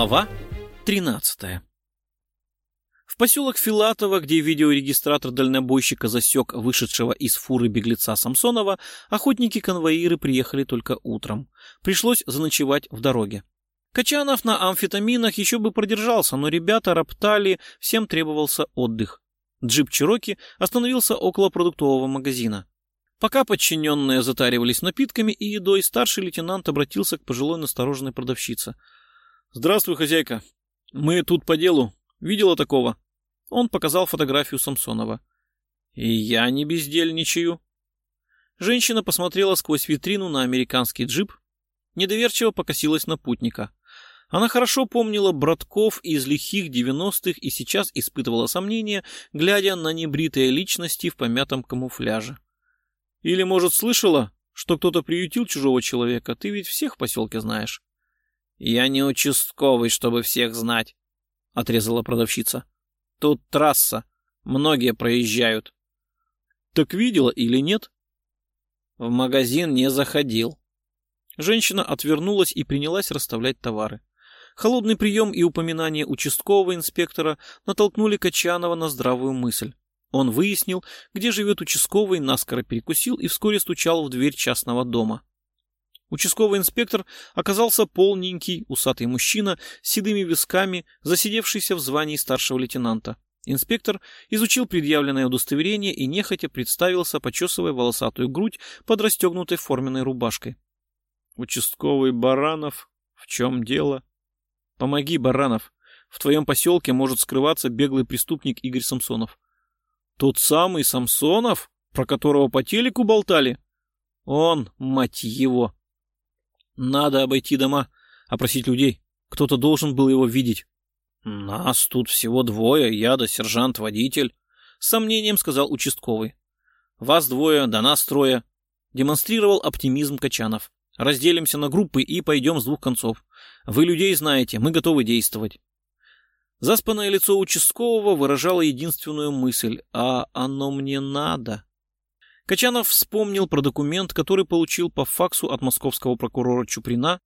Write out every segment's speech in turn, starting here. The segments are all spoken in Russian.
Глава 13 В поселок Филатово, где видеорегистратор дальнобойщика засек вышедшего из фуры беглеца Самсонова, охотники-конвоиры приехали только утром. Пришлось заночевать в дороге. Качанов на амфетаминах еще бы продержался, но ребята роптали, всем требовался отдых. Джип Чироки остановился около продуктового магазина. Пока подчиненные затаривались напитками и едой, старший лейтенант обратился к пожилой настороженной продавщице. «Здравствуй, хозяйка. Мы тут по делу. Видела такого?» Он показал фотографию Самсонова. «И я не бездельничаю». Женщина посмотрела сквозь витрину на американский джип, недоверчиво покосилась на путника. Она хорошо помнила братков из лихих девяностых и сейчас испытывала сомнения, глядя на небритые личности в помятом камуфляже. Или, может, слышала, что кто-то приютил чужого человека? Ты ведь всех в поселке знаешь. Я не участковый, чтобы всех знать, отрезала продавщица. Тут трасса. Многие проезжают. Так видела или нет? В магазин не заходил. Женщина отвернулась и принялась расставлять товары. Холодный прием и упоминание участкового инспектора натолкнули Качанова на здравую мысль. Он выяснил, где живет участковый, наскоро перекусил и вскоре стучал в дверь частного дома. Участковый инспектор оказался полненький, усатый мужчина с седыми висками, засидевшийся в звании старшего лейтенанта. Инспектор изучил предъявленное удостоверение и нехотя представился, почесывая волосатую грудь под расстегнутой форменной рубашкой. «Участковый Баранов, в чем дело?» «Помоги, Баранов. В твоем поселке может скрываться беглый преступник Игорь Самсонов. Тот самый Самсонов, про которого по телеку болтали? Он, мать его. Надо обойти дома, опросить людей. Кто-то должен был его видеть. Нас тут всего двое, я да сержант-водитель. С сомнением сказал участковый. Вас двое, да нас трое. Демонстрировал оптимизм Качанов. Разделимся на группы и пойдем с двух концов. Вы людей знаете, мы готовы действовать. Заспанное лицо участкового выражало единственную мысль «А оно мне надо?». Качанов вспомнил про документ, который получил по факсу от московского прокурора Чуприна.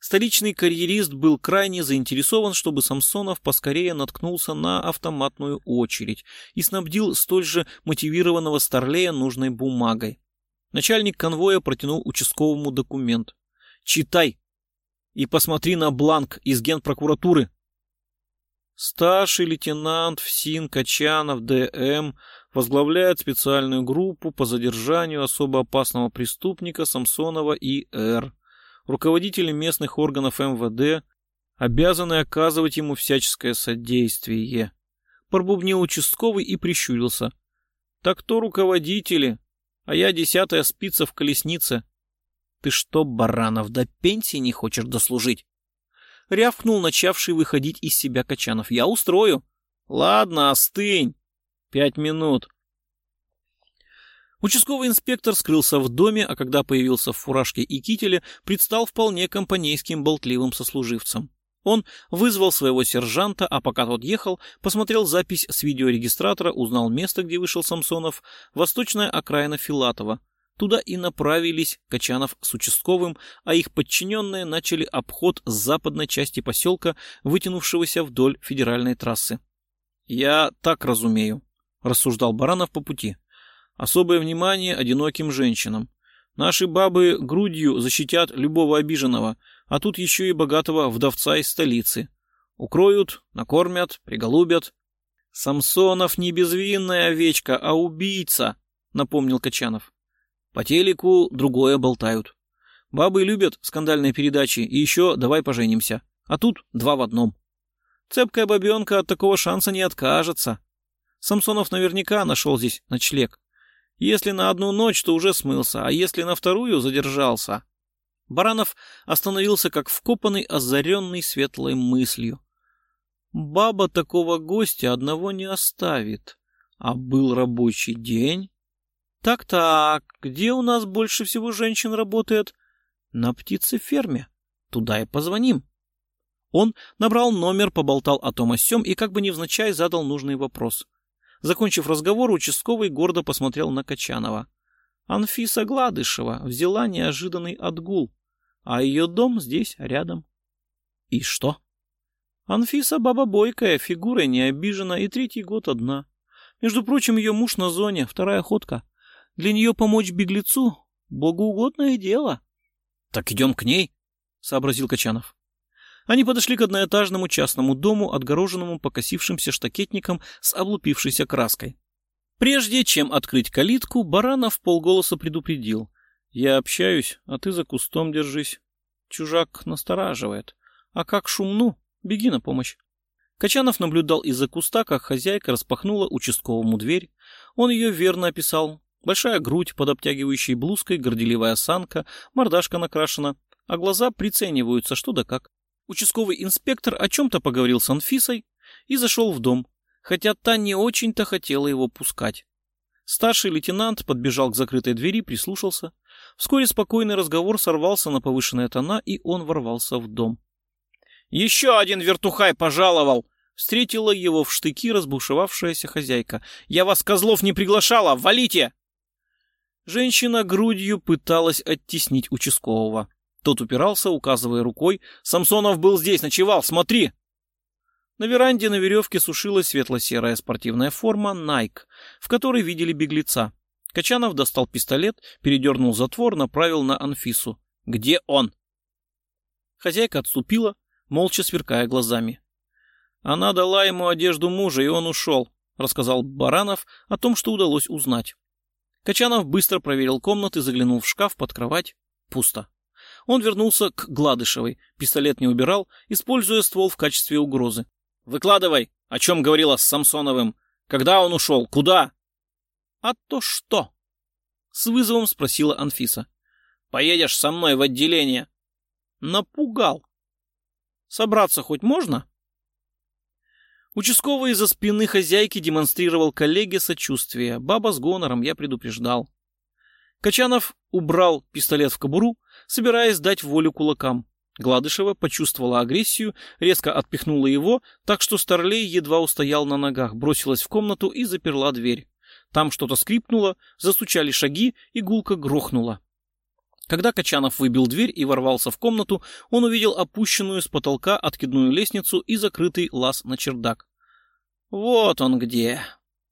Столичный карьерист был крайне заинтересован, чтобы Самсонов поскорее наткнулся на автоматную очередь и снабдил столь же мотивированного старлея нужной бумагой. Начальник конвоя протянул участковому документ. «Читай и посмотри на бланк из генпрокуратуры», Старший лейтенант ФСИН Качанов ДМ возглавляет специальную группу по задержанию особо опасного преступника Самсонова И.Р. Руководители местных органов МВД обязаны оказывать ему всяческое содействие. Пробубнил участковый и прищурился. Так то руководители, а я десятая спица в колеснице. Ты что, Баранов, до пенсии не хочешь дослужить? Рявкнул начавший выходить из себя Качанов. «Я устрою». «Ладно, остынь. Пять минут». Участковый инспектор скрылся в доме, а когда появился в фуражке и кителе, предстал вполне компанейским болтливым сослуживцем. Он вызвал своего сержанта, а пока тот ехал, посмотрел запись с видеорегистратора, узнал место, где вышел Самсонов, восточная окраина Филатова. Туда и направились Качанов с участковым, а их подчиненные начали обход с западной части поселка, вытянувшегося вдоль федеральной трассы. «Я так разумею», — рассуждал Баранов по пути. «Особое внимание одиноким женщинам. Наши бабы грудью защитят любого обиженного, а тут еще и богатого вдовца из столицы. Укроют, накормят, приголубят». «Самсонов не безвинная овечка, а убийца», — напомнил Качанов. По телеку другое болтают. Бабы любят скандальные передачи, и еще давай поженимся. А тут два в одном. Цепкая бабенка от такого шанса не откажется. Самсонов наверняка нашел здесь ночлег. Если на одну ночь, то уже смылся, а если на вторую задержался. Баранов остановился как вкопанный, озаренный светлой мыслью. Баба такого гостя одного не оставит. А был рабочий день. Так-так, где у нас больше всего женщин работает? На птицеферме. Туда и позвоним. Он набрал номер, поболтал о том о сём и как бы невзначай задал нужный вопрос. Закончив разговор, участковый гордо посмотрел на Качанова. Анфиса Гладышева взяла неожиданный отгул, а ее дом здесь рядом. И что? Анфиса баба бойкая, фигура не обижена и третий год одна. Между прочим, ее муж на зоне, вторая ходка. Для нее помочь беглецу — богоугодное дело. — Так идем к ней, — сообразил Качанов. Они подошли к одноэтажному частному дому, отгороженному покосившимся штакетником с облупившейся краской. Прежде чем открыть калитку, Баранов полголоса предупредил. «Я общаюсь, а ты за кустом держись. Чужак настораживает. А как шумну, беги на помощь». Качанов наблюдал из-за куста, как хозяйка распахнула участковому дверь. Он ее верно описал. Большая грудь под обтягивающей блузкой, горделивая осанка, мордашка накрашена, а глаза прицениваются что да как. Участковый инспектор о чем-то поговорил с Анфисой и зашел в дом, хотя та не очень-то хотела его пускать. Старший лейтенант подбежал к закрытой двери, прислушался. Вскоре спокойный разговор сорвался на повышенные тона, и он ворвался в дом. «Еще один вертухай пожаловал!» Встретила его в штыки разбушевавшаяся хозяйка. «Я вас, козлов, не приглашала! Валите!» Женщина грудью пыталась оттеснить участкового. Тот упирался, указывая рукой. «Самсонов был здесь, ночевал, смотри!» На веранде на веревке сушилась светло-серая спортивная форма Nike, в которой видели беглеца. Качанов достал пистолет, передернул затвор, направил на Анфису. «Где он?» Хозяйка отступила, молча сверкая глазами. «Она дала ему одежду мужа, и он ушел», — рассказал Баранов о том, что удалось узнать. Качанов быстро проверил комнаты, заглянул в шкаф под кровать. Пусто. Он вернулся к Гладышевой, пистолет не убирал, используя ствол в качестве угрозы. «Выкладывай, о чем говорила с Самсоновым. Когда он ушел? Куда?» «А то что?» — с вызовом спросила Анфиса. «Поедешь со мной в отделение». «Напугал. Собраться хоть можно?» Участковый из-за спины хозяйки демонстрировал коллеге сочувствие. Баба с гонором, я предупреждал. Качанов убрал пистолет в кобуру, собираясь дать волю кулакам. Гладышева почувствовала агрессию, резко отпихнула его, так что Старлей едва устоял на ногах, бросилась в комнату и заперла дверь. Там что-то скрипнуло, застучали шаги, и гулко грохнула. Когда Качанов выбил дверь и ворвался в комнату, он увидел опущенную с потолка откидную лестницу и закрытый лаз на чердак. «Вот он где!»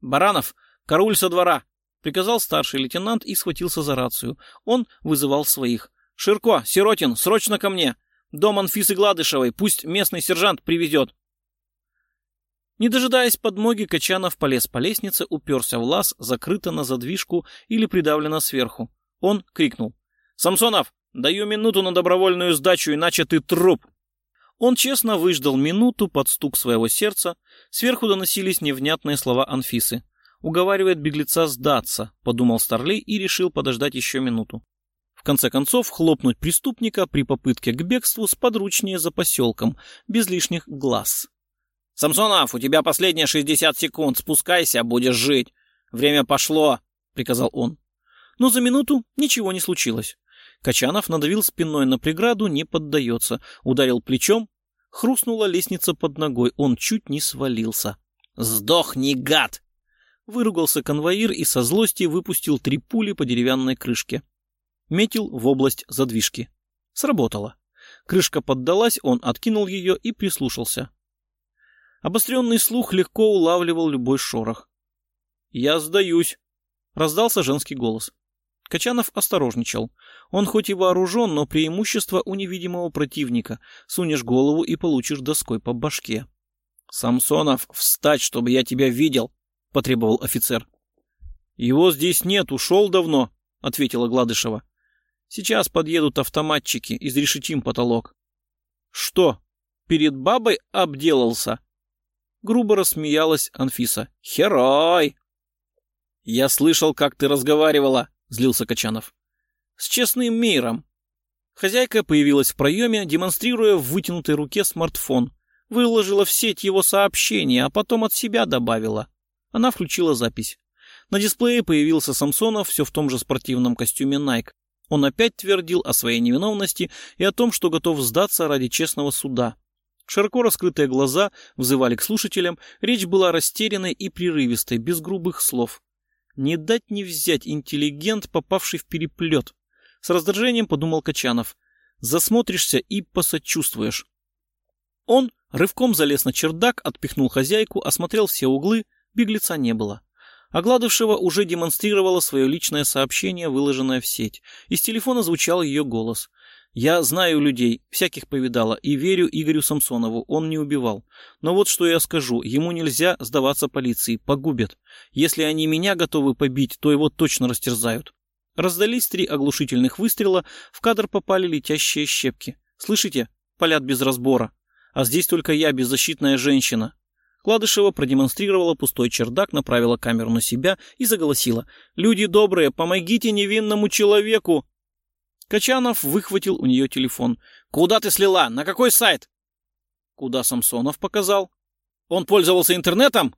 «Баранов, король со двора!» — приказал старший лейтенант и схватился за рацию. Он вызывал своих. «Ширко, Сиротин, срочно ко мне! Дом Анфисы Гладышевой, пусть местный сержант привезет!» Не дожидаясь подмоги, Качанов полез по лестнице, уперся в лаз, закрыто на задвижку или придавлено сверху. Он крикнул. «Самсонов, даю минуту на добровольную сдачу, иначе ты труп!» Он честно выждал минуту под стук своего сердца. Сверху доносились невнятные слова Анфисы уговаривает беглеца сдаться, подумал Старлей и решил подождать еще минуту. В конце концов, хлопнуть преступника при попытке к бегству сподручнее за поселком, без лишних глаз. «Самсонов, у тебя последние шестьдесят секунд, спускайся, будешь жить. Время пошло», — приказал он. Но за минуту ничего не случилось. Качанов надавил спиной на преграду, не поддается, ударил плечом, хрустнула лестница под ногой, он чуть не свалился. «Сдохни, гад!» Выругался конвоир и со злости выпустил три пули по деревянной крышке. Метил в область задвижки. Сработало. Крышка поддалась, он откинул ее и прислушался. Обостренный слух легко улавливал любой шорох. «Я сдаюсь», — раздался женский голос. Качанов осторожничал. Он хоть и вооружен, но преимущество у невидимого противника. Сунешь голову и получишь доской по башке. «Самсонов, встать, чтобы я тебя видел!» — потребовал офицер. «Его здесь нет, ушел давно», — ответила Гладышева. «Сейчас подъедут автоматчики, изрешетим потолок». «Что, перед бабой обделался?» Грубо рассмеялась Анфиса. «Херой!» «Я слышал, как ты разговаривала», — злился Качанов. «С честным миром». Хозяйка появилась в проеме, демонстрируя в вытянутой руке смартфон. Выложила в сеть его сообщение, а потом от себя добавила. Она включила запись. На дисплее появился Самсонов все в том же спортивном костюме Nike. Он опять твердил о своей невиновности и о том, что готов сдаться ради честного суда. Широко раскрытые глаза взывали к слушателям, речь была растерянной и прерывистой, без грубых слов. Не дать не взять интеллигент, попавший в переплет. С раздражением подумал Качанов. Засмотришься и посочувствуешь. Он Рывком залез на чердак, отпихнул хозяйку, осмотрел все углы, беглеца не было. Огладывшего уже демонстрировала свое личное сообщение, выложенное в сеть. Из телефона звучал ее голос. «Я знаю людей, всяких повидала, и верю Игорю Самсонову, он не убивал. Но вот что я скажу, ему нельзя сдаваться полиции, погубят. Если они меня готовы побить, то его точно растерзают». Раздались три оглушительных выстрела, в кадр попали летящие щепки. «Слышите? Палят без разбора. А здесь только я, беззащитная женщина. Кладышева продемонстрировала пустой чердак, направила камеру на себя и заголосила. «Люди добрые, помогите невинному человеку!» Качанов выхватил у нее телефон. «Куда ты слила? На какой сайт?» «Куда Самсонов показал?» «Он пользовался интернетом?»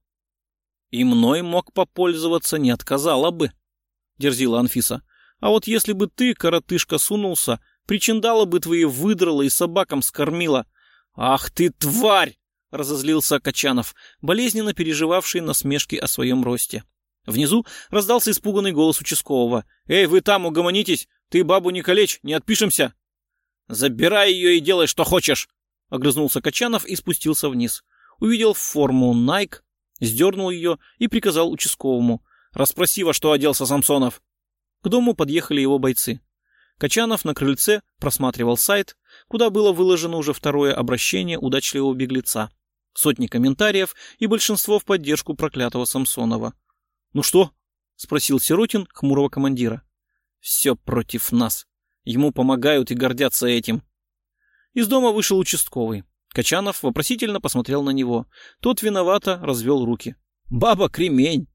«И мной мог попользоваться, не отказала бы», — дерзила Анфиса. «А вот если бы ты, коротышка, сунулся, причиндала бы твои выдрала и собакам скормила». «Ах ты, тварь!» — разозлился Качанов, болезненно переживавший насмешки о своем росте. Внизу раздался испуганный голос участкового. «Эй, вы там, угомонитесь! Ты бабу не калечь, не отпишемся!» «Забирай ее и делай, что хочешь!» — огрызнулся Качанов и спустился вниз. Увидел форму Nike, сдернул ее и приказал участковому. «Расспроси, во что оделся Самсонов!» К дому подъехали его бойцы. Качанов на крыльце просматривал сайт, куда было выложено уже второе обращение удачливого беглеца сотни комментариев и большинство в поддержку проклятого Самсонова. «Ну что?» — спросил Сиротин хмурого командира. «Все против нас. Ему помогают и гордятся этим». Из дома вышел участковый. Качанов вопросительно посмотрел на него. Тот виновато развел руки. «Баба кремень!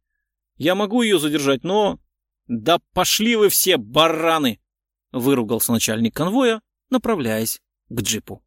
Я могу ее задержать, но...» «Да пошли вы все, бараны!» — выругался начальник конвоя, направляясь к джипу.